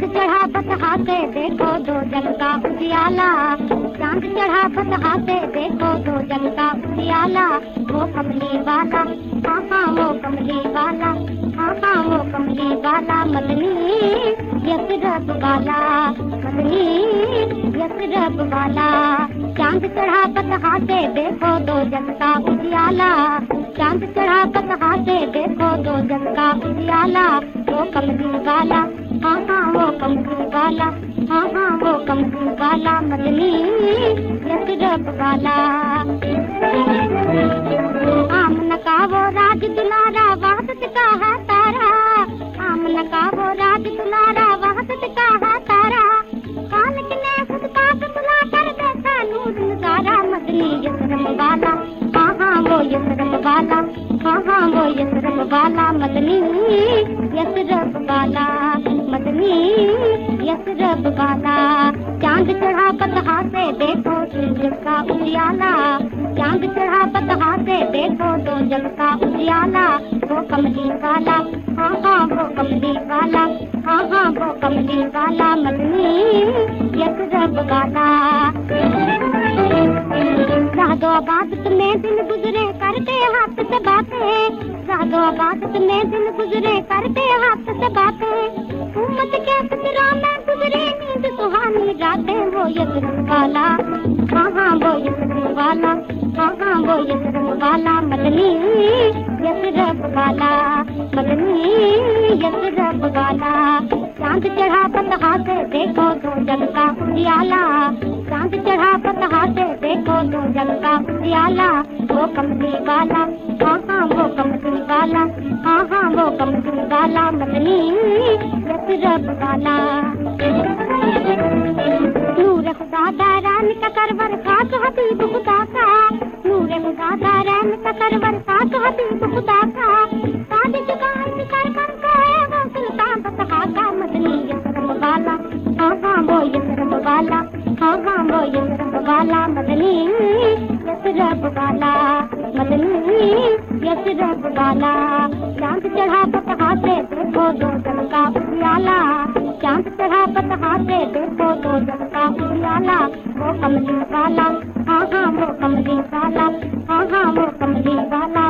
چڑھا سے دیکھو دو جگ کا اجیالا چاند چڑھا بتہا سے دیکھو دو جگ کا اجیالا وہ کملی والا ہاں ہاں وہ کملی والا ہاں ہاں وہ کملی والا۔ مدنی یس رب والا مدنی یس رب والا۔ چاند چڑھا بتہا سے دیکھو دو جگ کا اجیالا چاند چڑھا بتہا سے دیکھو دو جگ کا اجیالا وہ کملی والا ہاں ہاں وہ والا ہاں ہاں وہ والا مدنی رب والا آمن کا وہ راج دلارا وحدت کا ہاتھ یسرم والا مدنی یسرب والا مدنی یسرب والا چاند چڑھا پتہا سے دیکھو سورج کا اجیالا چاند چڑھا پتہا سے دیکھو دو جگ کا اجیالا وہ کملی والا ہاں ہاں وہ کملی والا ہاں ہاں وہ کملی والا مدنی یسرب والا رادو عبادت میں دن کرتے ہاتھ سے باتیں رادو عبادت میں دن گزرے کرتے ہاتھ سے باتیں امت کے فکرا میں گزرے نیند سہانی راتیں وہ یسرم والا۔ ہاں ہاں وہ یسرم والا؟ ہاں ہاں وہ یسرم والا؟ مدنی یسرب والا۔ مدنی یسرب والا۔ چاند چڑھا پتہا سے دیکھو دو جگ کا اجیالا چاند چڑھا پتہا سے دیکھو دو جگ کا اجیالا وہ کملی والا ہاں ہاں وہ کملی والا ہاں ہاں وہ کملی والا مدنی یسرب والا۔ نور خدا داران کا کرور خاص حبیب خدا کا۔ نور خدا داران کا کرور خاص حبیب خدا کا۔ تاج چکا کر کر کا وہ سلطان بتہا کا مدنی یسرب والا۔ ہاں ہاں وہ یسرب والا۔ ہاں ہاں وہ یسرب والا مدنی یسرب والا مدنی یسرب والا چاند چڑھا پتہا سے دیکھو دو جگ کا اجیالا چاند چڑھا پتہا سے دیکھو دو جگ کا اجیالا وہ کملی والا ہاں ہاں وہ کملی والا ہاں ہاں وہ کملی والا مدنی